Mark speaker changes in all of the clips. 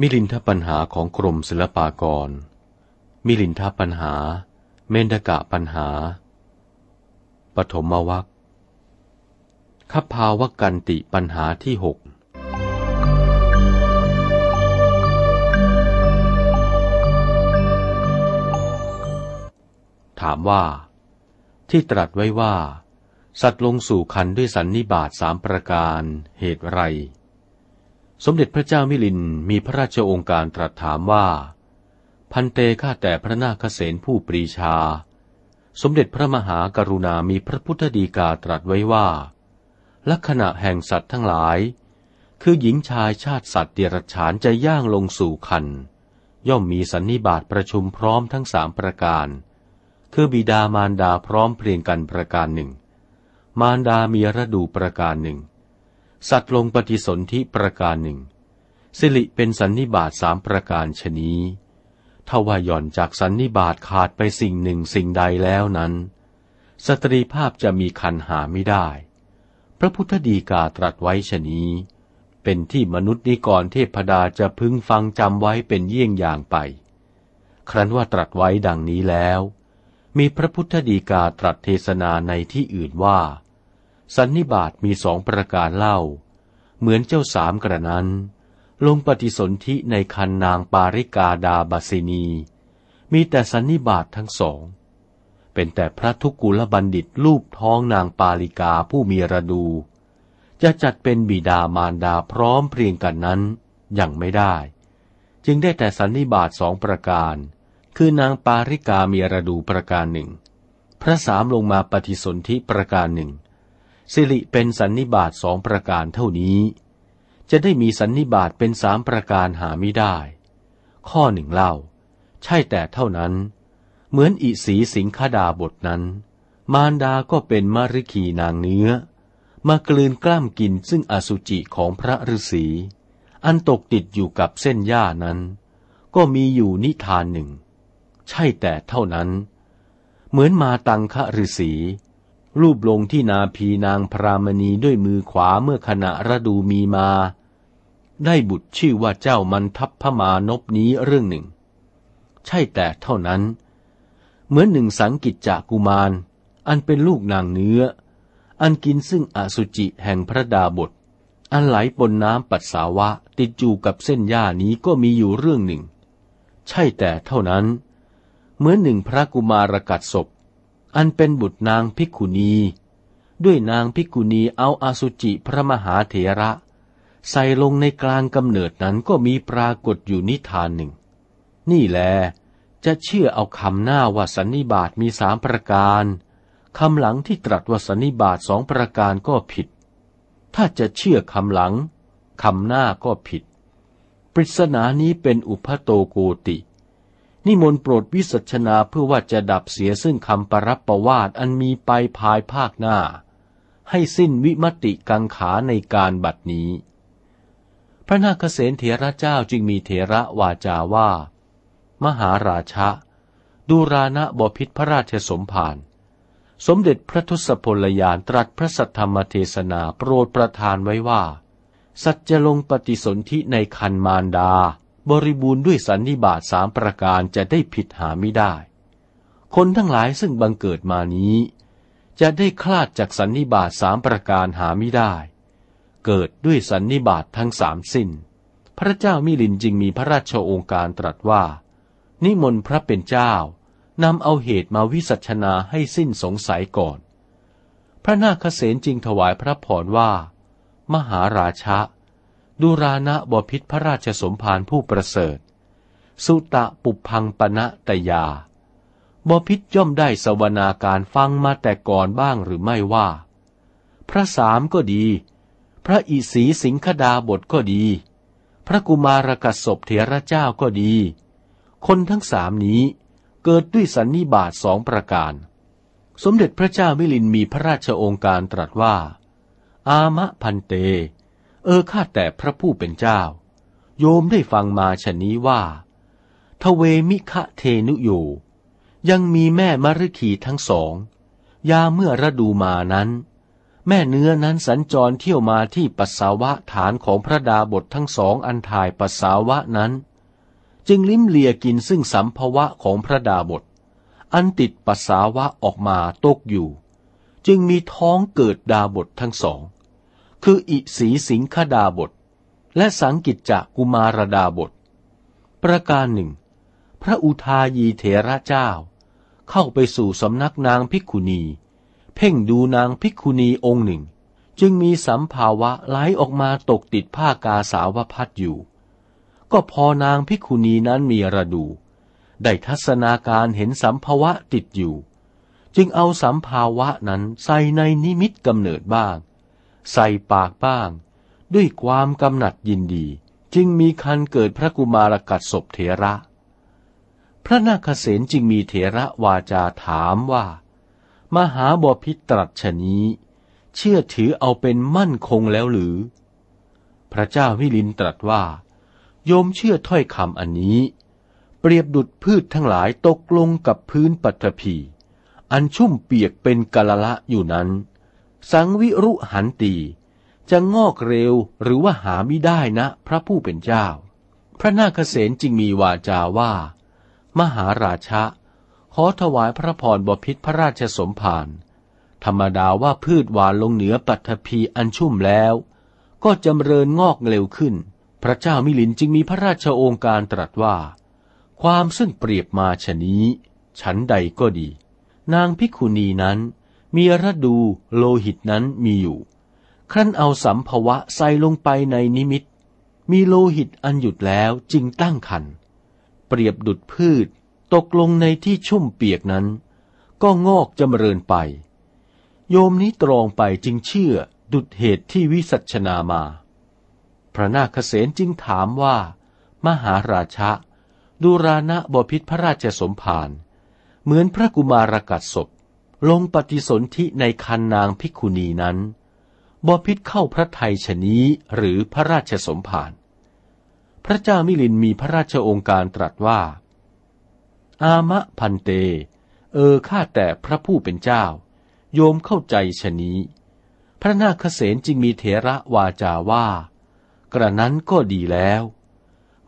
Speaker 1: มิลินทปัญหาของกรมศิลปากร มิลินทปัญหา เมนกะปัญหา ปฐมวัคคภาวกันติปัญหาที่หกถามว่า ที่ตรัสไว้ว่า สัตว์ลงสู่คันด้วยสันนิบาตสามประการเหตุไร สมเด็จพระเจ้ามิลินมีพระราชองค์การตรัสถามว่า พันเตข้าแต่พระนาคเษนผู้ปรีชา สมเด็จพระมหากรุณามีพระพุทธดีกาตรัสไว้ว่า ลักษณะแห่งสัตว์ทั้งหลาย คือหญิงชายชาติสัตว์เดรัจฉานจะย่างลงสู่คัน ย่อมมีสันนิบาตประชุมพร้อมทั้งสามประการ คือบิดามารดาพร้อมเพรียงกันประการหนึ่ง มารดามีระดูประการหนึ่ง สัตว์ลงปฏิสนธิประการหนึ่ง สิริเป็นสันนิบาตสามประการชนี้ทว่าหย่อนจากสันนิบาตขาดไปสิ่งหนึ่งสิ่งใดแล้วนั้น สตรีภาพจะมีคันหาไม่ได้ พระพุทธดีกาตรัสไว้ชนี้เป็นที่มนุษย์นิกรเทพดาจะพึงฟังจำไว้เป็นเยี่ยงอย่างไป ครั้นว่าตรัสไว้ดังนี้แล้ว มีพระพุทธดีกาตรัสเทศนาในที่อื่นว่า สันนิบาตมีสองประการเล่า เหมือนเจ้าสามกระนั้น ลงปฏิสนธิในคันนางปาริกาดาบาสินี มีแต่สันนิบาตทั้งสอง เป็นแต่พระทุกุลบัณฑิตรูปท้องนางปาริกาผู้มีระดู จะจัดเป็นบิดามารดาพร้อมเพรียงกันนั้นยังไม่ได้ จึงได้แต่สันนิบาตสองประการ คือนางปาริกามีระดูประการหนึ่ง พระสามลงมาปฏิสนธิประการหนึ่ง สิริเป็นสันนิบาตสองประการเท่านี้ จะได้มีสันนิบาตเป็นสามประการหาไม่ได้ ข้อหนึ่งเล่า ใช่แต่เท่านั้น เหมือนอิสีสิงคดาบทนั้น มารดาก็เป็นมริคีนางเนื้อ มากลืนกล้ามกินซึ่งอสุจิของพระฤาษีอันตกติดอยู่กับเส้นหญ้านั้น ก็มีอยู่นิทานหนึ่ง ใช่แต่เท่านั้น เหมือนมาตังคะฤาษี รูปลงที่นาพีนางพรามณีด้วยมือขวาเมื่อขณะระดูมีมา ได้บุตรชื่อว่าเจ้ามันทัพพมานพนี้เรื่องหนึ่ง ใช่แต่เท่านั้น เหมือนหนึ่งสังกิจจากุมาร อันเป็นลูกนางเนื้อ อันกินซึ่งอสุจิแห่งพระดาบท อันไหลปนน้ำปัสสาวะติดอยู่กับเส้นหญ้านี้ก็มีอยู่เรื่องหนึ่ง ใช่แต่เท่านั้น เหมือนหนึ่งพระกุมารกัดศพ อันเป็นบุตรนางภิกขุณี ด้วยนางภิกขุณีเอาอาสุจิพระมหาเถระ ใส่ลงในกลางกำเนิดนั้นก็มีปรากฏอยู่นิทานหนึ่ง นี่แล จะเชื่อเอาคำหน้าว่าสันนิบาตมีสามประการคำหลังที่ตรัสว่าสันนิบาตสองประการก็ผิด ถ้าจะเชื่อคำหลังคำหน้าก็ผิด ปริศนานี้เป็นอุพโตโกติ นิมนต์โปรดวิสัชนาเพื่อว่าจะดับเสียซึ่งคำปรับประวาทอันมีไปภายภาคหน้า ให้สิ้นวิมติกังขาในการบัดนี้ พระนาคเษนเถระเจ้าจึงมีเถระวาจาว่า มหาราชะ ดูรานะบพิษพระราชสมภารสมเด็จพระทศพลยานตรัสพระสัทธรรมเทศนาโปรดประทานไว้ว่า สัจจะลงปฏิสนธิในคันมารดา บริบูรณ์ด้วยสันนิบาตสามประการจะได้ผิดหาไม่ได้ คนทั้งหลายซึ่งบังเกิดมานี้ จะได้คลาดจากสันนิบาตสามประการหาไม่ได้ เกิดด้วยสันนิบาตทั้งสามสิ้น พระเจ้ามิลินจึงมีพระราชโองการตรัสว่า นิมนต์พระเป็นเจ้านำเอาเหตุมาวิสัชนาให้สิ้นสงสัยก่อน พระนาคเษนจึงถวายพระพรว่า มหาราชะ ดูรานะบพิษพระราชสมภารผู้ประเสริฐ สุตะปุพังปณะตยาบพิษย่อมได้สวนาการฟังมาแต่ก่อนบ้างหรือไม่ว่า พระสามก็ดี พระอิสีสิงคดาบทก็ดี พระกุมารกศพเถระเจ้าก็ดี คนทั้งสามนี้เกิดด้วยสันนิบาตสองประการ สมเด็จพระเจ้ามิลินมีพระราชองค์การตรัสว่า อามะพันเต เออข้าแต่พระผู้เป็นเจ้า โยมได้ฟังมาชนนี้ว่า ทเวมิคะเทนุโยยังมีแม่มฤคีทั้งสอง ยาเมื่อระดูมานั้น แม่เนื้อนั้นสัญจรเที่ยวมาที่ปัสสาวะฐานของพระดาบททั้งสองอันถ่ายปัสสาวะนั้น จึงลิ้มเลียกินซึ่งสัมภวะของพระดาบท อันติดปัสสาวะออกมาตกอยู่ จึงมีท้องเกิดดาบททั้งสอง คืออิสีสิงคดาบท และสังกิจจกุมารดาบท ประการหนึ่ง พระอุทายีเถระเจ้า เข้าไปสู่สำนักนางพิกขุณี เพ่งดูนางภิกขุณีองค์หนึ่ง จึงมีสัมภาวะไหลออกมาตกติดผ้ากาสาวพัดอยู่ ก็พอนางภิกขุณีนั้นมีระดู ได้ทัศนาการเห็นสัมภาวะติดอยู่ จึงเอาสัมภาวะนั้นใส่ในนิมิตกำเนิดบ้าง ใส่ปากบ้าง ด้วยความกำหนัดยินดี จึงมีคันเกิดพระกุมารกัดศพเถระ พระนาคเษนจึงมีเถระวาจาถามว่า มหาบพิตรัชนี้ เชื่อถือเอาเป็นมั่นคงแล้วหรือ พระเจ้าวิลินตรัสว่า โยมเชื่อถ้อยคำอันนี้ เปรียบดุดพืชทั้งหลายตกลงกับพื้นปัตภีอันชุ่มเปียกเป็นกะละละอยู่นั้น สังวิรุหันตี จะงอกเร็วหรือว่าหาไม่ได้นะพระผู้เป็นเจ้า พระนาคเษนจึงมีวาจาว่า มหาราชะ ขอถวายพระพรบพิษพระราชสมภารธรรมดาว่าพืชหวานลงเหนือปัทภีอันชุ่มแล้ว ก็จำเริญงอกเร็วขึ้น พระเจ้ามิลินจึงมีพระราชโองการตรัสว่า ความซึ่งเปรียบมาชนี้ ฉันใดก็ดี นางพิคุณีนั้น มีระดูโลหิตนั้นมีอยู่ ครั้นเอาสัมภวะใส่ลงไปในนิมิต มีโลหิตอันหยุดแล้วจึงตั้งคัน เปรียบดุดพืชตกลงในที่ชุ่มเปียกนั้น ก็งอกจำเริญไป โยมนี้ตรองไปจึงเชื่อดุดเหตุที่วิสัชนามา พระนาคเษนจึงถามว่า มหาราชะดูรานะบพิษพระราชสมภารเหมือนพระกุมารกัดศพ ลงปฏิสนธิในคันนางพิกุณีนั้นบพิษเข้าพระไทยชนี้หรือพระราชสมภารพระเจ้ามิลินมีพระราชองค์การตรัสว่า อามะพันเต เออข้าแต่พระผู้เป็นเจ้า โยมเข้าใจชนี้ พระนาคเษนจึงมีเถระวาจาว่า กระนั้นก็ดีแล้ว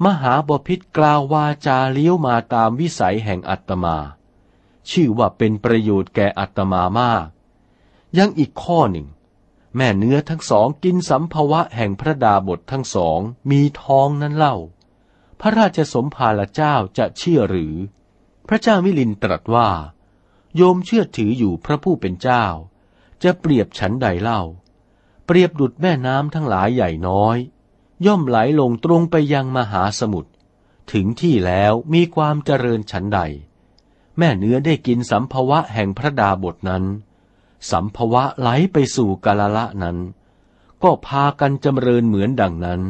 Speaker 1: มหาบพิษกล่าววาจาเลี้ยวมาตามวิสัยแห่งอัตมา ชื่อว่าเป็นประโยชน์แก่อัตมามาก ยังอีกข้อหนึ่ง แม่เนื้อทั้งสองกินสัมภวะแห่งพระดาบททั้งสองมีท้องนั้นเล่า พระราชสมภารเจ้าจะเชื่อหรือ พระเจ้ามิลินตรัสว่า โยมเชื่อถืออยู่พระผู้เป็นเจ้า จะเปรียบฉันใดเล่า เปรียบดุดแม่น้ำทั้งหลายใหญ่น้อย ย่อมไหลลงตรงไปยังมหาสมุทรถึงที่แล้วมีความเจริญฉันใด แม่เนื้อได้กินสัมภวะแห่งพระดาบทนั้น สัมภวะไหลไปสู่กาลละนั้น ก็พากันจำเริญเหมือนดังนั้น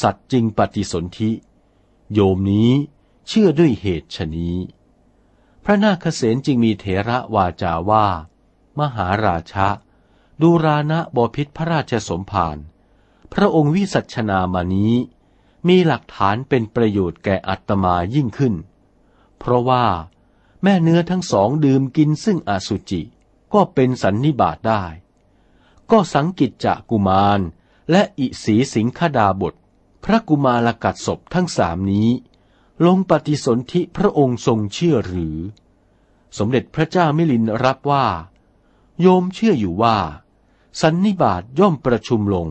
Speaker 1: สัตว์จริงปฏิสนธิ โยมนี้เชื่อด้วยเหตุชนี้ พระนาคเษนจึงมีเถระวาจาว่า มหาราชะ ดูรานะบพิษพระราชสมภารพระองค์วิสัชนามานี้ มีหลักฐานเป็นประโยชน์แก่อัตมายิ่งขึ้น เพราะว่า แม่เนื้อทั้งสองดื่มกินซึ่งอสุจิ ก็เป็นสันนิบาตได้ ก็สังกิจจะกุมาร และอิสีสิงคดาบท พระกุมารกัดศพทั้งสามนี้ ลงปฏิสนธิพระองค์ทรงเชื่อหรือ สมเด็จพระเจ้ามิลินรับว่า โยมเชื่ออยู่ว่า สันนิบาตย่อมประชุมลง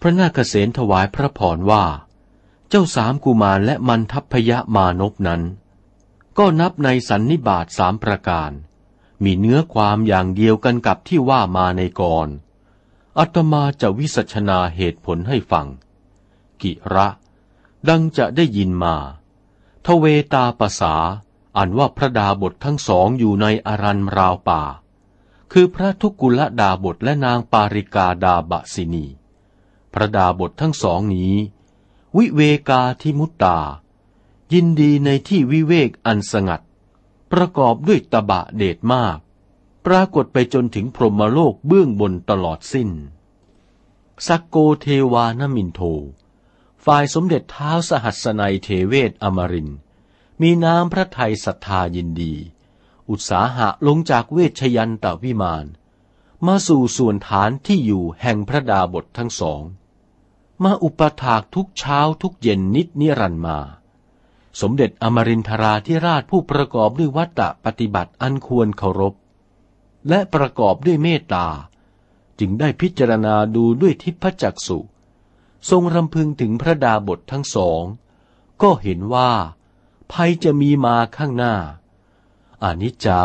Speaker 1: พระนาคเษนถวายพระพรว่า เจ้าสามกุมารและมันทัพพยะมานพนั้น ก็นับในสันนิบาตสามประการ มีเนื้อความอย่างเดียวกันกับที่ว่ามาในกรอัตมาจะวิสัชนาเหตุผลให้ฟัง กิระ ดังจะได้ยินมาทเวตาภาษาอันว่าพระดาบททั้งสองอยู่ในอารันราวป่า คือพระทุกุลดาบทและนางปาริกาดาบสินี พระดาบททั้งสองนี้ วิเวกาทิมุตตา ยินดีในที่วิเวกอันสงัด ประกอบด้วยตบะเดชมาก ปรากฏไปจนถึงพรหมโลกเบื้องบนตลอดสิ้น สักโกเทวานมินโท ฝ่ายสมเด็จเท้าสหัสนัยเทเวศอมริน มีน้ำพระไทยศรัทธายินดี อุตสาหะลงจากเวชยันตวิมาน มาสู่ส่วนฐานที่อยู่แห่งพระดาบททั้งสอง มาอุปถากทุกเช้าทุกเย็นนิดนิรันมา สมเด็จอมรินทราธิราชผู้ประกอบด้วยวัตตะปฏิบัติอันควรเคารพ และประกอบด้วยเมตตา จึงได้พิจารณาดูด้วยทิพจักสุทรงรำพึงถึงพระดาบททั้งสอง ก็เห็นว่า ภัยจะมีมาข้างหน้าอนิจจา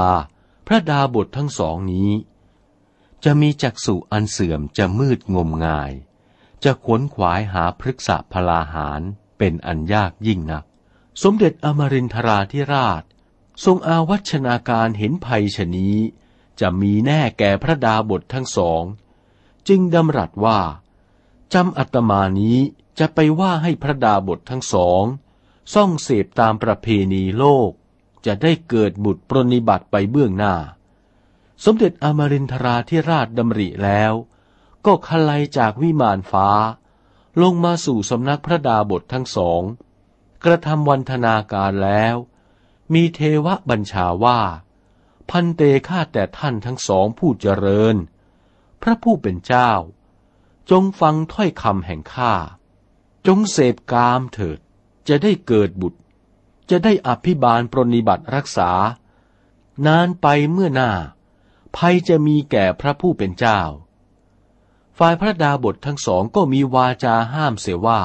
Speaker 1: พระดาบททั้งสองนี้ จะมีจักสุอันเสื่อมจะมืดงมงาย จะขวนขวายหาพฤกษพลาหารเป็นอันยากยิ่งนัก สมเด็จอมรินทราธิราช ทรงอาวัชนาการเห็นภัยชนี้ จะมีแน่แก่พระดาบททั้งสอง จึงดำรัสว่าจำอัตมานี้จะไปว่าให้พระดาบททั้งสองซ่องเสพตามประเพณีโลก จะได้เกิดบุตรปรนิบัติไปเบื้องหน้า สมเด็จอมรินทราธิราชดำริแล้ว ก็คลายจากวิมานฟ้า ลงมาสู่สำนักพระดาบททั้งสอง กระทำวันธนาการแล้ว มีเทวบัญชาว่า พันเตฆ่าแต่ท่านทั้งสองผู้เจริญ พระผู้เป็นเจ้า จงฟังถ้อยคำแห่งข้า จงเสพกามเถิด จะได้เกิดบุตร จะได้อภิบาลปรนิบัติรักษา นานไปเมื่อหน้า ภัยจะมีแก่พระผู้เป็นเจ้าฝ่ายพระดาบททั้งสองก็มีวาจาห้ามเสียว่า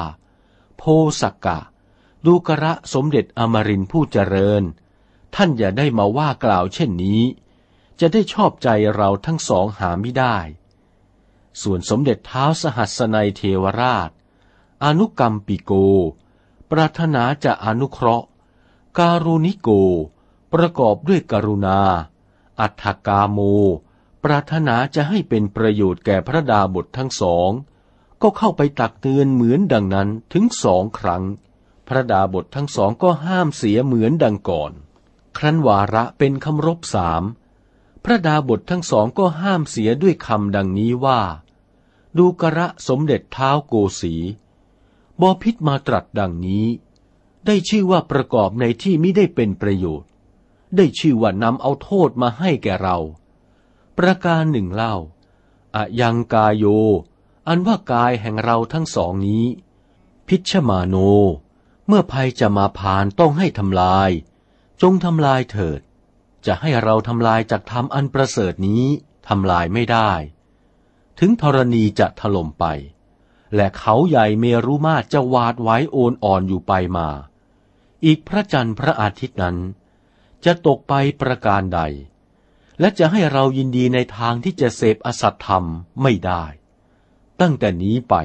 Speaker 1: โพสักกะ ดูกระสมเด็จอมรินผู้เจริญ ท่านอย่าได้มาว่ากล่าวเช่นนี้ จะได้ชอบใจเราทั้งสองหาไม่ได้ ส่วนสมเด็จเท้าสหัสนัยเทวราช อนุกรรมปิโก ปรารถนาจะอนุเคราะห์ การุณิโก ประกอบด้วยกรุณา อัฏฐกาโม ปรารถนาจะให้เป็นประโยชน์แก่พระดาบททั้งสอง ก็เข้าไปตักเตือนเหมือนดังนั้นถึงสองครั้ง พระดาบททั้งสองก็ห้ามเสียเหมือนดังก่อน ครั้นวาระเป็นคำรบสามพระดาบททั้งสองก็ห้ามเสียด้วยคำดังนี้ว่า ดูกระสมเด็จเท้าโกสีบอพิษมาตรัสดังนี้ ได้ชื่อว่าประกอบในที่มิได้เป็นประโยชน์ ได้ชื่อว่านำเอาโทษมาให้แก่เรา ประการหนึ่งเล่าอะยังกายโย อันว่ากายแห่งเราทั้งสองนี้ พิชมาโน เมื่อภัยจะมาผ่านต้องให้ทำลาย จงทำลายเถิด จะให้เราทำลายจากธรรมอันประเสริฐนี้ทำลายไม่ได้ ถึงธรณีจะถล่มไป และเขาใหญ่เมรุมาจะวาดไว้โอนอ่อนอยู่ไปมา อีกพระจันทร์พระอาทิตย์นั้น จะตกไปประการใด และจะให้เรายินดีในทางที่จะเสพอสัตธรรมไม่ได้ ตั้งแต่นี้ไป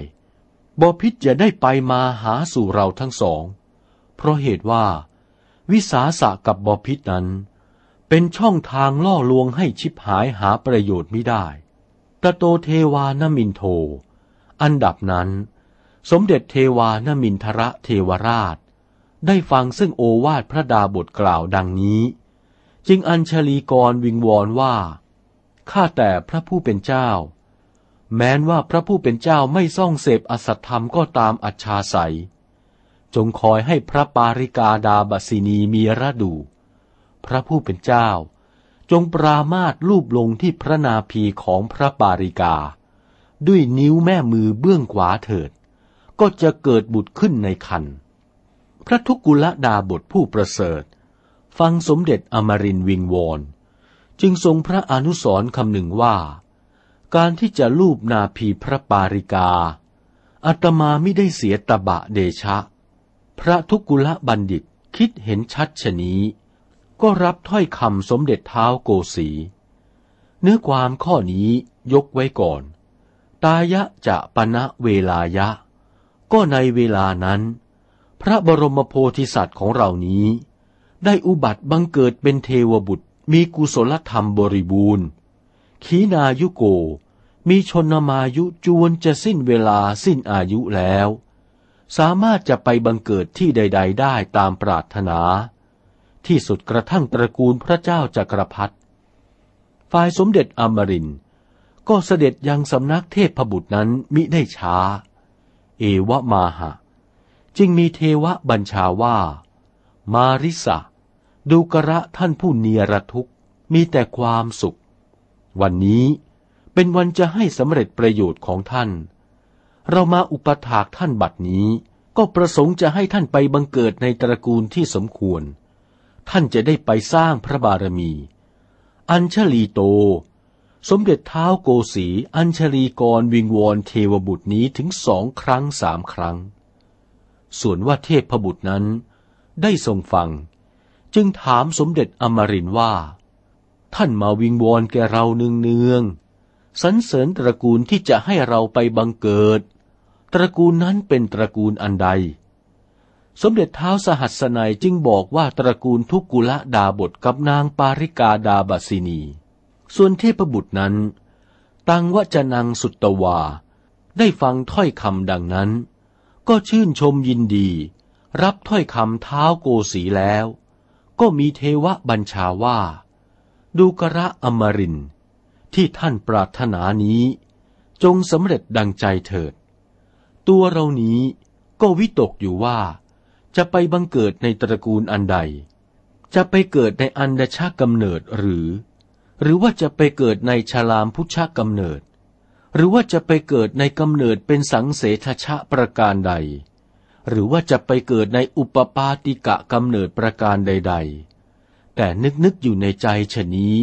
Speaker 1: บพิษจะได้ไปมาหาสู่เราทั้งสอง เพราะเหตุว่า วิสาสะกับบพิษนั้น เป็นช่องทางล่อลวงให้ชิบหายหาประโยชน์ไม่ได้ตโตเทวานมินโท อันดับนั้น สมเด็จเทวานมินทระเทวราช ได้ฟังซึ่งโอวาทพระดาบทกล่าวดังนี้ จึงอัญชลีกรวิงวอนว่า ข้าแต่พระผู้เป็นเจ้า แม้นว่าพระผู้เป็นเจ้าไม่ซ่องเสพอสัตธรรมก็ตามอัจฉาสัย จงคอยให้พระปาริกาดาบสินีมีระดู พระผู้เป็นเจ้า จงปรามาตรูปลงที่พระนาภีของพระปาริกา ด้วยนิ้วแม่มือเบื้องขวาเถิด ก็จะเกิดบุตรขึ้นในคัน พระทุกุลดาบทผู้ประเสริฐ ฟังสมเด็จอมรินวิงวอนจึงทรงพระอนุสรคำหนึ่งว่า การที่จะลูบนาภีพระปาริกาอัตมาไม่ได้เสียตบะเดชะ พระทุกุลบัณฑิตคิดเห็นชัดชนี้ ก็รับถ้อยคำสมเด็จเท้าโกสีเนื้อความข้อนี้ยกไว้ก่อน ตายะจะปณะเวลายะ ก็ในเวลานั้น พระบรมโพธิสัตว์ของเรานี้ ได้อุบัติบังเกิดเป็นเทวบุตรมีกุศลธรรมบริบูรณ์ ขีนายุโก มีชนมายุจวนจะสิ้นเวลาสิ้นอายุแล้ว สามารถจะไปบังเกิดที่ใด ๆ ได้ตามปรารถนา ที่สุดกระทั่งตระกูลพระเจ้าจักรพรรดิฝ่ายสมเด็จอมรินก็เสด็จยังสำนักเทพบุตรนั้นมิได้ช้า เอวะมาหะ จึงมีเทวะบัญชาว่า มาริสะดูกระท่านผู้เนียรทุกมีแต่ความสุข วันนี้เป็นวันจะให้สำเร็จประโยชน์ของท่าน เรามาอุปถากท่านบัดนี้ ก็ประสงค์จะให้ท่านไปบังเกิดในตระกูลที่สมควร ท่านจะได้ไปสร้างพระบารมี อัญชลีโต สมเด็จเท้าโกสีอัญชลีกรวิงวอนเทวบุตรนี้ถึงสองครั้งสามครั้ง ส่วนว่าเทพบุตรนั้นได้ทรงฟัง จึงถามสมเด็จอมรินว่า ท่านมาวิงวอนแกเราเนืองเนืองสรรเสริญตระกูลที่จะให้เราไปบังเกิด ตระกูลนั้นเป็นตระกูลอันใด สมเด็จเท้าสหัสนัยจึงบอกว่าตระกูลทุกุละดาบทกับนางปาริกาดาบสินี ส่วนเทพบุตรนั้น ตังวจนังสุตตวา ได้ฟังถ้อยคำดังนั้น ก็ชื่นชมยินดี รับถ้อยคำเท้าโกสีแล้ว ก็มีเทวะบัญชาว่า ดูกระอมรินที่ท่านปรารถนานี้ จงสำเร็จดังใจเถิด ตัวเรานี้ก็วิตกอยู่ว่า จะไปบังเกิดในตระกูลอันใด จะไปเกิดในอันดชากำเนิดหรือ หรือว่าจะไปเกิดในชลามพุชกำเนิด หรือว่าจะไปเกิดในกำเนิดเป็นสังเสทชะประการใด หรือว่าจะไปเกิดในอุปปาติกะกำเนิดประการใด ๆ แต่นึกนึกอยู่ในใจชนี้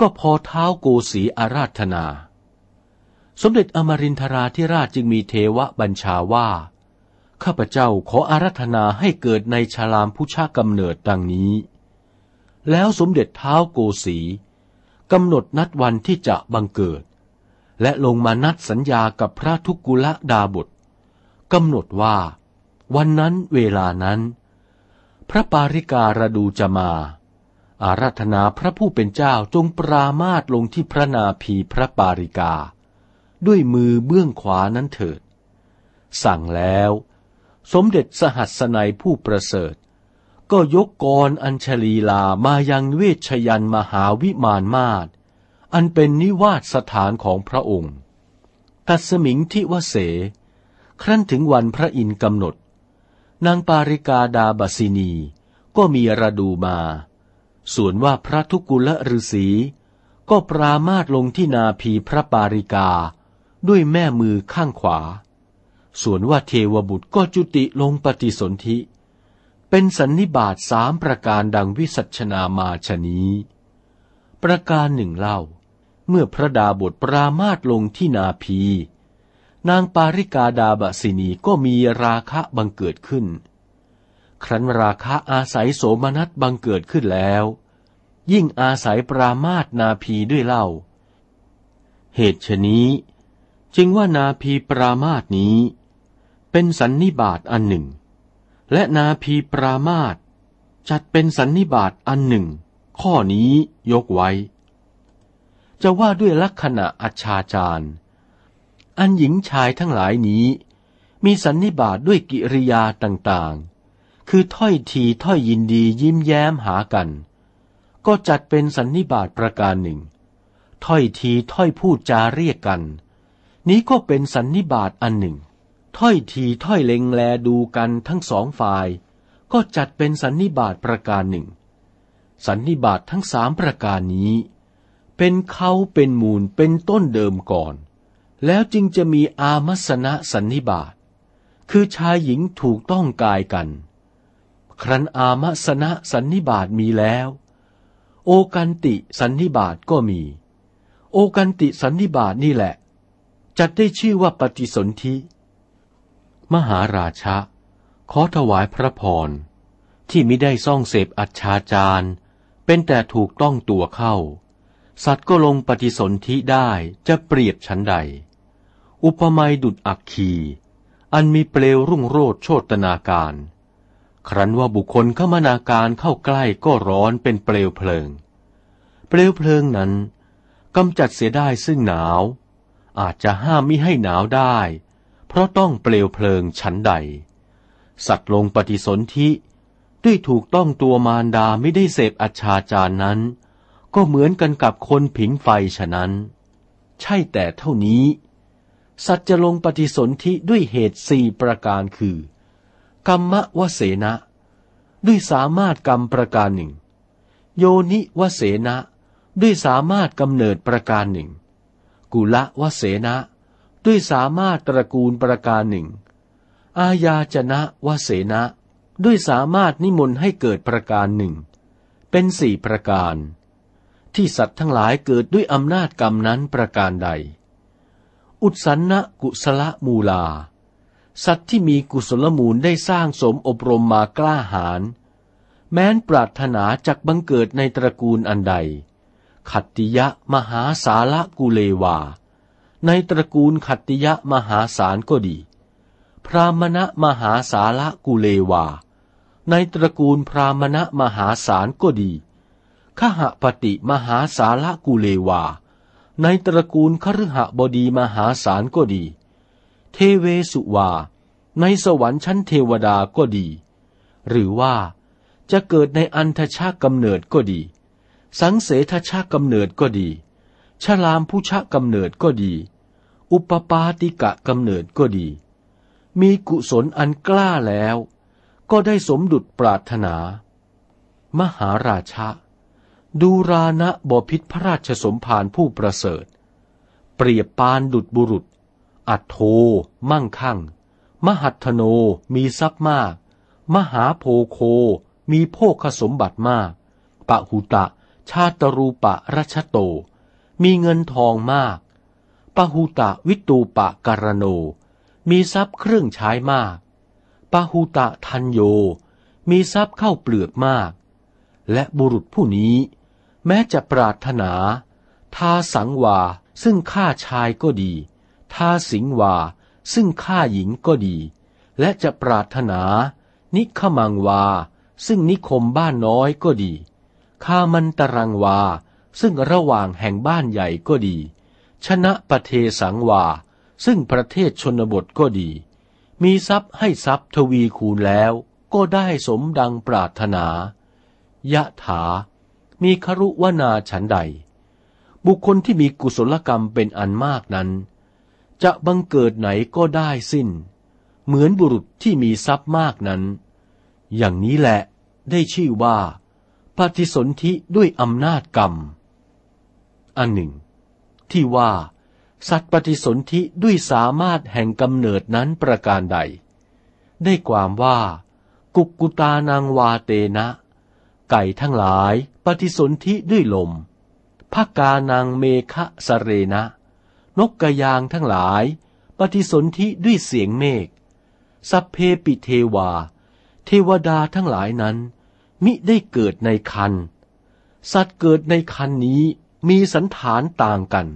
Speaker 1: ก็พอเท้าโกสีอาราธนา สมเด็จอมรินทราธิราชจึงมีเทวะบัญชาว่า ข้าพเจ้าขออาราธนาให้เกิดในชาลามผู้ชากำเนิดดังนี้ แล้วสมเด็จเท้าโกสีกำหนดนัดวันที่จะบังเกิด และลงมานัดสัญญากับพระทุกุละดาบทกำหนดว่า วันนั้นเวลานั้น พระปาริการดูจะมา อาราธนาพระผู้เป็นเจ้าจงปรามาตลงที่พระนาภีพระปาริกา ด้วยมือเบื้องขวานั้นเถิด สั่งแล้ว สมเด็จสหัสนัยผู้ประเสริฐ ก็ยกกรอัญชลีลามายังเวชยันมหาวิมานมาศอันเป็นนิวาสสถานของพระองค์ ตัสมิงทิวเส ครั้นถึงวันพระอินทร์กำหนด นางปาริกาดาบสินีก็มีระดูมา ส่วนว่าพระทุกุลฤาษีก็ปรามาตลงที่นาภีพระปาริกา ด้วยแม่มือข้างขวา ส่วนว่าเทวบุตรก็จุติลงปฏิสนธิ เป็นสันนิบาตสามประการดังวิสัชนามาชนี้ ประการหนึ่งเล่า เมื่อพระดาบทปรามาตลงที่นาภีนางปาริกาดาบสินีก็มีราคะบังเกิดขึ้น ครั้นราคะอาศัยโสมนัสบังเกิดขึ้นแล้ว ยิ่งอาศัยปรามาตนาพีด้วยเล่า เหตุชนี้ จึงว่านาพีปรามาตนี้ เป็นสันนิบาตอันหนึ่ง และนาพีปรามาตจัดเป็นสันนิบาตอันหนึ่ง ข้อนี้ยกไว้ จะว่าด้วยลักษณะอัชาจารอันหญิงชายทั้งหลายนี้ มีสันนิบาตด้วยกิริยาต่างๆ คือถ้อยทีถ้อยยินดียิ้มแย้มหากัน ก็จัดเป็นสันนิบาตประการหนึ่ง ถ้อยทีถ้อยพูดจาเรียกกัน นี้ก็เป็นสันนิบาตอันหนึ่ง ถ้อยทีถ้อยเล็งแลดูกันทั้งสองฝ่าย ก็จัดเป็นสันนิบาตประการหนึ่ง สันนิบาตทั้งสามประการนี้ เป็นเขาเป็นมูลเป็นต้นเดิมก่อน แล้วจึงจะมีอามัสนะสันนิบาตคือชายหญิงถูกต้องกายกัน ครั้นอามสนะสันนิบาตมีแล้ว โอกันติสันนิบาตก็มี โอกันติสันนิบาตนี่แหละ จัดได้ชื่อว่าปฏิสนธิ มหาราชะ ขอถวายพระพร ที่มิได้ซ่องเสพอัจฉาจารเป็นแต่ถูกต้องตัวเข้า สัตว์ก็ลงปฏิสนธิได้จะเปรียบชั้นใด อุปมาดุดอักคี อันมีเปลวรุ่งโรดโชตนาการ ครั้นว่าบุคคลเข้ามานาการเข้าใกล้ก็ร้อนเป็นเปลวเพลิง เปลวเพลิงนั้นกำจัดเสียได้ซึ่งหนาว อาจจะห้ามมิให้หนาวได้ เพราะต้องเปลวเพลิงชั้นใด สัตว์ลงปฏิสนธิด้วยถูกต้องตัวมารดาไม่ได้เสพอัชาจารนั้น ก็เหมือนกันกับคนผิงไฟฉะนั้น ใช่แต่เท่านี้ สัตว์จะลงปฏิสนธิด้วยเหตุสี่ประการคือ กรรมวเสนะด้วยสามารถกรรมประการหนึ่ง โยนิวเสนะด้วยสามารถกำเนิดประการหนึ่ง กุละวเสนะด้วยสามารถตระกูลประการหนึ่ง อาญาจนะวเสนะด้วยสามารถนิมนต์ให้เกิดประการหนึ่ง เป็นสี่ประการ ที่สัตว์ทั้งหลายเกิดด้วยอำนาจกรรมนั้นประการใด อุสันนะกุสละมูลา สัตว์ที่มีกุศลมูลได้สร้างสมอบรมมากล้าหาญแม้นปรารถนาจากบังเกิดในตระกูลอันใด ขัตติยะมหาสาระกุเลวา ในตระกูลขัตติยะมหาศาลก็ดี พรามณะมหาสาระกุเลวา ในตระกูลพรามณะมหาศาลก็ดีขหปฏิมหาสาระกุเลวา ในตระกูลคฤหบดีมหาศาลก็ดี เทเวสุวา ในสวรรค์ชั้นเทวดาก็ดี หรือว่าจะเกิดในอันทชากำเนิดก็ดี สังเสทชากำเนิดก็ดี ชลามผู้ชากำเนิดก็ดี อุปปาติกะกำเนิดก็ดี มีกุศลอันกล้าแล้ว ก็ได้สมดุจปรารถนา มหาราชะดูรานะบพิษพระราชสมภารผู้ประเสริฐ เปรียบปานดุจบุรุษ อัตโทมั่งคั่ง มหัตโนมีทรัพย์มาก มหาโพโค มีโภคสมบัติมากปะหุตะ ชาตรูปะรัชโต มีเงินทองมากปะหุตะวิตูปะการโน มีทรัพย์เครื่องใช้มากปะหุตะทันโย มีทรัพย์เข้าเปลือกมาก และบุรุษผู้นี้ แม้จะปรารถนา ทาสังวาซึ่งฆ่าชายก็ดี ทาสิงวา ซึ่งฆ่าหญิงก็ดี และจะปรารถนา นิขมังวา ซึ่งนิคมบ้านน้อยก็ดีคามันตรังวา ซึ่งระหว่างแห่งบ้านใหญ่ก็ดี ชนะประเทสังวา ซึ่งประเทศชนบทก็ดี มีทรัพย์ให้ทรัพย์ทวีคูณแล้วก็ได้สมดังปรารถนา ยะถา มีครุวนาฉันใด บุคคลที่มีกุศลกรรมเป็นอันมากนั้น จะบังเกิดไหนก็ได้สิ้น เหมือนบุรุษที่มีทรัพย์มากนั้น อย่างนี้แหละได้ชื่อว่า ปฏิสนธิด้วยอำนาจกรรม อันหนึ่ง ที่ว่า สัตว์ปฏิสนธิด้วยสามารถแห่งกำเนิดนั้นประการใด ได้ความว่า กุกกุตานางวาเตนะ ไก่ทั้งหลายปฏิสนธิด้วยลมภกานางเมฆะสเรนะ นกกระยางทั้งหลาย ปฏิสนธิด้วยเสียงเมฆสัพเพปิเทวา เทวดาทั้งหลายนั้น มิได้เกิดในคัน สัตว์เกิดในคันนี้มีสันฐานต่างกัน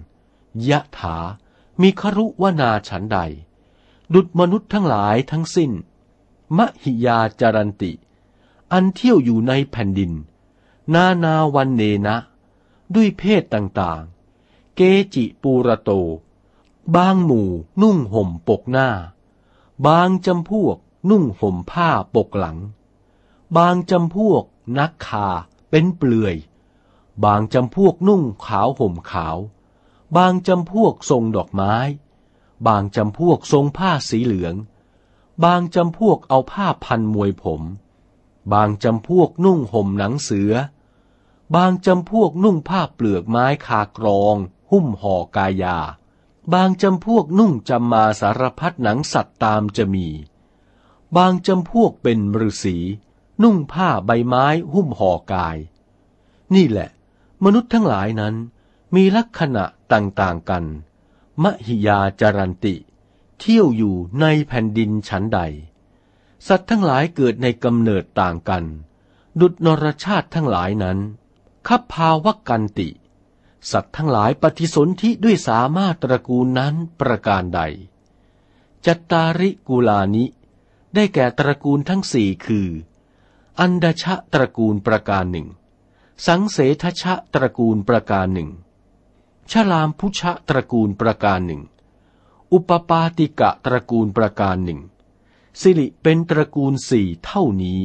Speaker 1: ยะถา มีครุวนาฉันใด ดุดมนุษย์ทั้งหลายทั้งสิ้น มหิยาจารันติ อันเที่ยวอยู่ในแผ่นดิน นานาวันเนนะ ด้วยเพศต่าง เกจิปูระโต บางหมู่นุ่งห่มปกหน้า บางจำพวกนุ่งห่มผ้าปกหลัง บางจำพวกนักคาเป็นเปลือย บางจำพวกนุ่งขาวห่มขาว บางจำพวกทรงดอกไม้ บางจำพวกทรงผ้าสีเหลือง บางจำพวกเอาผ้าพันมวยผม บางจำพวกนุ่งห่มหนังเสือ บางจำพวกนุ่งผ้าเปลือกไม้คากรอง หุ้มห่อกายา บางจำพวกนุ่งจำมาสารพัดหนังสัตว์ตามจะมี บางจำพวกเป็นฤาษีนุ่งผ้าใบไม้หุ้มห่อกาย นี่แหละ มนุษย์ทั้งหลายนั้น มีลักษณะต่างๆกัน มหิยาจารันติ เที่ยวอยู่ในแผ่นดินชั้นใด สัตว์ทั้งหลายเกิดในกำเนิดต่างกัน ดุจนรชาติทั้งหลายนั้นขับภาวกันติ สัตว์ทั้งหลายปฏิสนธิด้วยสามารถตระกูลนั้นประการใด จัตตาริกุลานิ ได้แก่ตระกูลทั้งสี่คือ อันดชะตระกูลประการหนึ่ง สังเสทชะตระกูลประการหนึ่ง ชลามพุชะตระกูลประการหนึ่ง อุปปาติกะตระกูลประการหนึ่ง สิริเป็นตระกูลสี่เท่านี้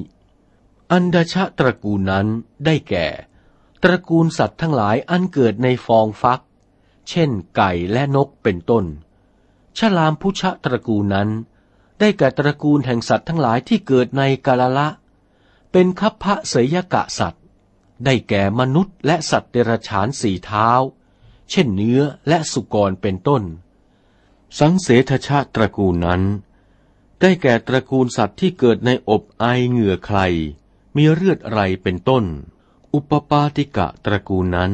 Speaker 1: อันดชะตระกูลนั้นได้แก่ ตระกูลสัตว์ทั้งหลายอันเกิดในฟองฟัก เช่นไก่และนกเป็นต้น ชลามพุชะตระกูลนั้น ได้แก่ตระกูลแห่งสัตว์ทั้งหลายที่เกิดในกาลละ เป็นคัพพะเสยกะสัตว์ ได้แก่มนุษย์และสัตว์เดรัจฉานสี่เท้า เช่นเนื้อและสุกรเป็นต้น สังเสทชาตระกูลนั้น ได้แก่ตระกูลสัตว์ที่เกิดในอบไอเหงื่อใคร มีเลือดไรเป็นต้น อุปปาติกะตระกูลนั้น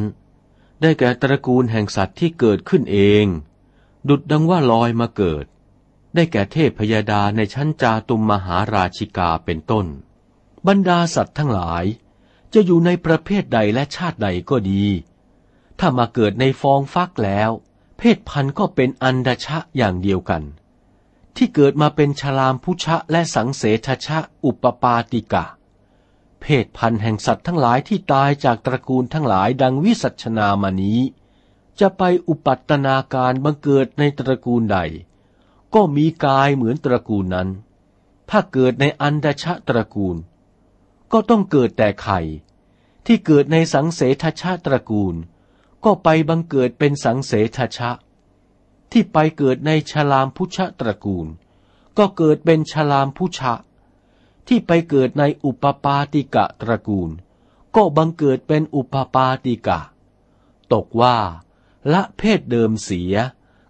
Speaker 1: ได้แก่ตระกูลแห่งสัตว์ที่เกิดขึ้นเอง ดุดดังว่าลอยมาเกิด ได้แก่เทพพยาดาในชั้นจาตุมมหาราชิกาเป็นต้น บรรดาสัตว์ทั้งหลาย จะอยู่ในประเภทใดและชาติใดก็ดี ถ้ามาเกิดในฟองฟักแล้ว เพศพันธุ์ก็เป็นอันดชะอย่างเดียวกัน ที่เกิดมาเป็นชลามพุชะและสังเสทชะอุปปาติกะ เพศพันธุ์แห่งสัตว์ทั้งหลายที่ตายจากตระกูลทั้งหลายดังวิสัชนามานี้ จะไปอุปัตนาการบังเกิดในตระกูลใด ก็มีกายเหมือนตระกูลนั้น ถ้าเกิดในอันดชะตระกูล ก็ต้องเกิดแต่ไข่ ที่เกิดในสังเสทชะตระกูล ก็ไปบังเกิดเป็นสังเสทชะ ที่ไปเกิดในชลามพุชะตระกูล ก็เกิดเป็นชลามพุชะ ที่ไปเกิดในอุปปาติกะตระกูล ก็บังเกิดเป็นอุปปาติกะ ตกว่า ละเพศเดิมเสีย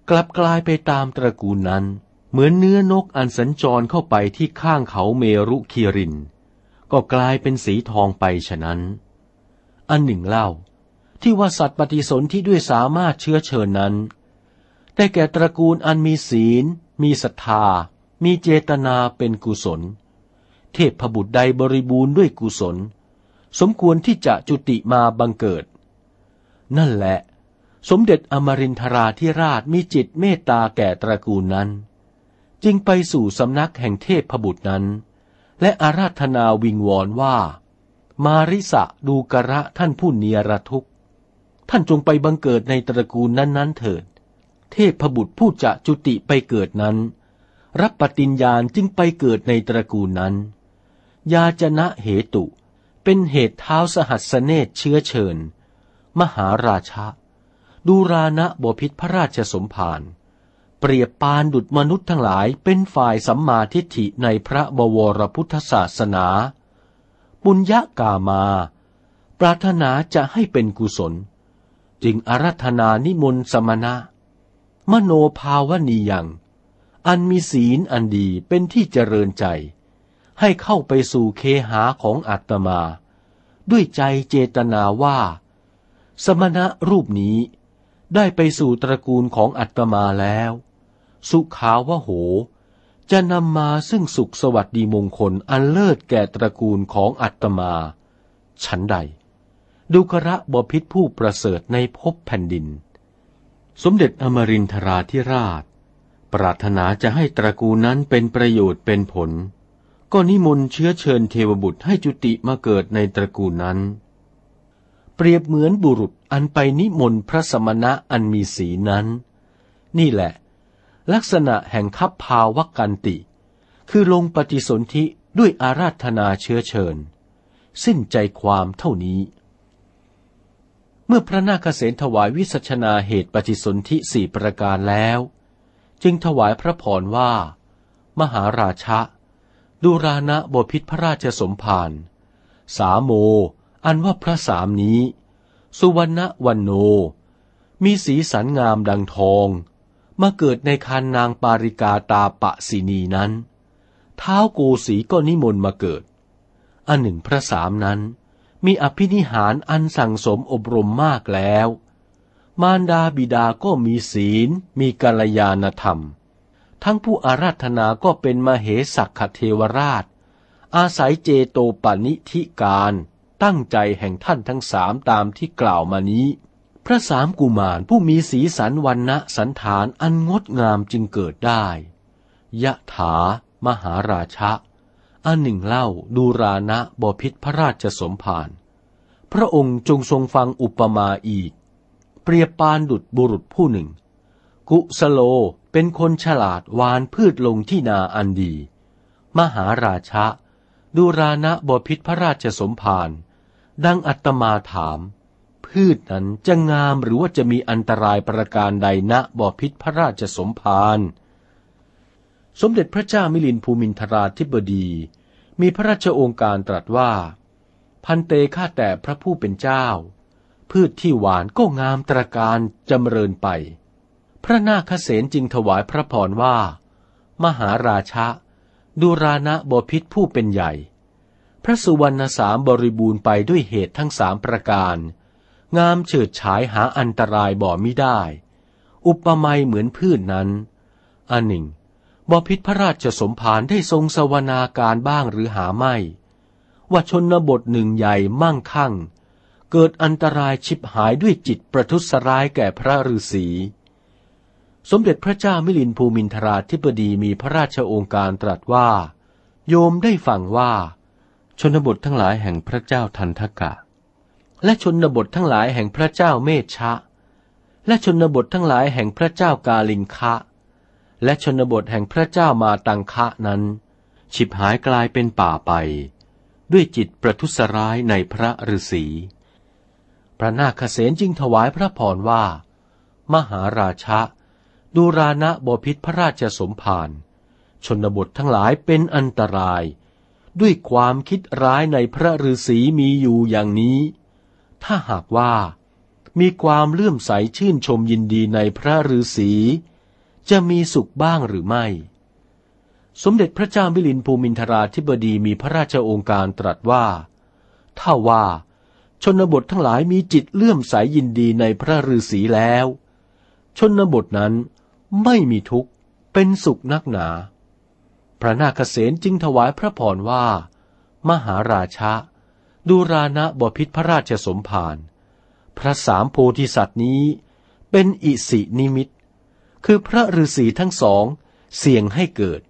Speaker 1: กลับกลายไปตามตระกูลนั้น เหมือนเนื้อนกอันสัญจรเข้าไปที่ข้างเขาเมรุคีริน ก็กลายเป็นสีทองไปฉะนั้น อันหนึ่งเล่า ที่ว่าสัตว์ปฏิสนธิด้วยสามารถเชื้อเชิญนั้นแต่แก่ตระกูลอันมีศีล มีศรัทธา มีเจตนาเป็นกุศล เทพบุตรใดบริบูรณ์ด้วยกุศล สมควรที่จะจุติมาบังเกิด นั่นแหละ สมเด็จอมรินทราธิราชมีจิตเมตตาแก่ตระกูลนั้น จึงไปสู่สำนักแห่งเทพบุตรนั้น และอาราธนาวิงวอนว่า มาริสะดูกระท่านผู้เนียรทุกข์ท่านจงไปบังเกิดในตระกูลนั้นๆเถิด เทพบุตรผู้จะจุติไปเกิดนั้น รับปฏิญญาณจึงไปเกิดในตระกูลนั้น ยาจนะเหตุ เป็นเหตุเท้าสหัสเนตเชื้อเชิญ มหาราชะดูรานะบพิษพระราชสมภารเปรียบปานดุจมนุษย์ทั้งหลายเป็นฝ่ายสัมมาทิฏฐิในพระบวรพุทธศาสนา ปุญญากามา ปรารถนาจะให้เป็นกุศล จึงอารัธนานิมนต์สมณะ มโนภาวนียัง อันมีศีลอันดีเป็นที่เจริญใจ ให้เข้าไปสู่เคหาของอัตมา ด้วยใจเจตนาว่า สมณะรูปนี้ได้ไปสู่ตระกูลของอัตมาแล้ว สุขาวะโห จะนำมาซึ่งสุขสวัสดีมงคลอันเลิศแก่ตระกูลของอัตมา ฉันใด ดุกระบพิษผู้ประเสริฐในภพแผ่นดิน สมเด็จอมรินทราธิราช ปรารถนาจะให้ตระกูลนั้นเป็นประโยชน์เป็นผล ก็นิมนต์เชื้อเชิญเทวบุตรให้จุติมาเกิดในตระกูลนั้น เปรียบเหมือนบุรุษอันไปนิมนต์พระสมณะอันมีสีนั้น นี่แหละ ลักษณะแห่งคับภาวกันติ คือลงปฏิสนธิด้วยอาราธนาเชื้อเชิญ สิ้นใจความเท่านี้ เมื่อพระนาคเษนถวายวิสัชนาเหตุปฏิสนธิสี่ประการแล้ว จึงถวายพระพรว่า มหาราชะ ดูรานะบพิษพระราชสมภารสาโม อันว่าพระสามนี้ สุวรรณวันโน มีสีสันงามดังทอง มาเกิดในคันนางปาริกาตาปะสินีนั้น เท้าโกสีก็นิมนต์มาเกิด อันหนึ่งพระสามนั้น มีอภินิหารอันสั่งสมอบรมมากแล้ว มารดาบิดาก็มีศีล มีกัลยาณธรรม ทั้งผู้อาราธนาก็เป็นมเหสักขเทวราช อาศัยเจโตปนิธิการตั้งใจแห่งท่านทั้งสามตามที่กล่าวมานี้ พระสามกุมารผู้มีสีสันวันนะสันฐานอันงดงามจึงเกิดได้ ยะถามหาราชะอันหนึ่งเล่าดูรานะบพิษพระราชสมภารพระองค์จงทรงฟังอุปมาอีก เปรียบปานดุจบุรุษผู้หนึ่ง กุสโล เป็นคนฉลาดวานพืชลงที่นาอันดี มหาราชะ ดูรานะบพิษพระราชสมภารดังอัตมาถาม พืชนั้นจะงามหรือว่าจะมีอันตรายประการใดณบพิษพระราชสมภารสมเด็จพระเจ้ามิลินภูมินทราธิบดี มีพระราชโองการตรัสว่า พันเตข้าแต่พระผู้เป็นเจ้าพพืชที่หวานก็งามตระการจำเริญไป พระนาคเษนจึงถวายพระพรว่า มหาราชะดูรานะบพิษผู้เป็นใหญ่ พระสุวรรณสามบริบูรณ์ไปด้วยเหตุทั้งสามประการ งามเฉิดฉายหาอันตรายบ่มิได้ อุปมาเหมือนพืชนั้น อันหนึ่งบพิษพระราชสมภารได้ทรงสวนาการบ้างหรือหาไม่ ว่าชนบทหนึ่งใหญ่มั่งคั่ง เกิดอันตรายชิบหายด้วยจิตประทุษร้ายแก่พระฤาษี สมเด็จพระเจ้ามิลินภูมินทราธิบดีมีพระราชโองการตรัสว่า โยมได้ฟังว่า ชนบททั้งหลายแห่งพระเจ้าทันทกะ และชนบททั้งหลายแห่งพระเจ้าเมชะ และชนบททั้งหลายแห่งพระเจ้ากาลิงคะ และชนบทแห่งพระเจ้ามาตังคะนั้น ฉิบหายกลายเป็นป่าไป ด้วยจิตประทุษร้ายในพระฤาษีพระนาคเษนจึงถวายพระพรว่า มหาราชะ ดูรานะบพิษพระราชสมภารชนบททั้งหลายเป็นอันตราย ด้วยความคิดร้ายในพระฤาษีมีอยู่อย่างนี้ ถ้าหากว่ามีความเลื่อมใสชื่นชมยินดีในพระฤาษี จะมีสุขบ้างหรือไม่ สมเด็จพระเจ้ามิลินภูมินทราธิบดีมีพระราชโองการตรัสว่า ถ้าว่าชนบททั้งหลายมีจิตเลื่อมใสยยินดีในพระฤาษีแล้ว ชนบทนั้น ไม่มีทุกข์ เป็นสุขนักหนา พระนาคเษนจึงถวายพระพรว่า มหาราชะดูรานะบพิตรพระราชสมภารพระสามโพธิสัตว์นี้ เป็นอิสินิมิต คือพระฤาษีทั้งสองเสี่ยงให้เกิด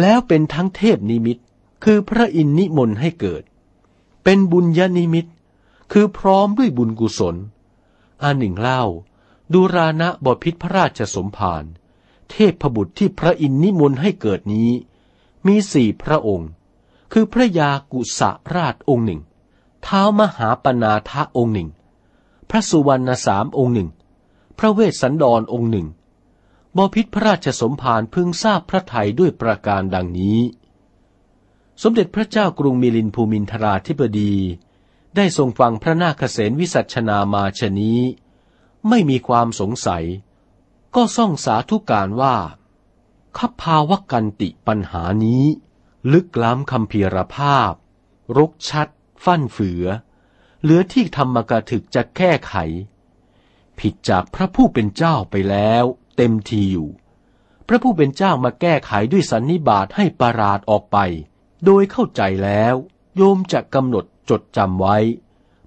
Speaker 1: แล้วเป็นทั้งเทพนิมิต คือพระอินทร์นิมนต์ให้เกิด เป็นบุญญานิมิต คือพร้อมด้วยบุญกุศลอันหนึ่งเล่า ดูรานะบพิตรพระราชสมภารเทพบุตรที่พระอินทร์นิมนต์ให้เกิดนี้ มีสี่พระองค์ คือพระยากุสะราชองค์หนึ่งเท้ามหาปนาทะองค์หนึ่ง พระสุวรรณสามองค์หนึ่ง พระเวสสันดรองค์หนึ่งบพิษพระราชสมภารพึงทราบพระไทยด้วยประการดังนี้ สมเด็จพระเจ้ากรุงมิลินภูมินทราธิบดี ได้ทรงฟังพระนาคเษนวิสัชนามาชนี้ ไม่มีความสงสัย ก็ส่องสาธุการว่าคับภาวกันติปัญหานี้ ลึกล้ำคำเพียรภาพรกชัด ฟั่นเฟือ เหลือที่ธรรมกถึกจะแก้ไข ผิดจากพระผู้เป็นเจ้าไปแล้ว เต็มทีอยู่ พระผู้เป็นเจ้ามาแก้ไขด้วยสันนิบาตให้ประหลาดออกไป โดยเข้าใจแล้ว โยมจะกำหนดจดจำไว้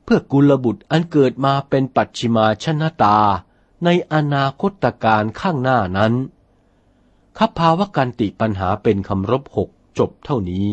Speaker 1: เพื่อกุลบุตรอันเกิดมาเป็นปัจฉิมาชนะตาในอนาคตการข้างหน้านั้นคภาวกันติปัญหาเป็นคำรบหกจบเท่านี้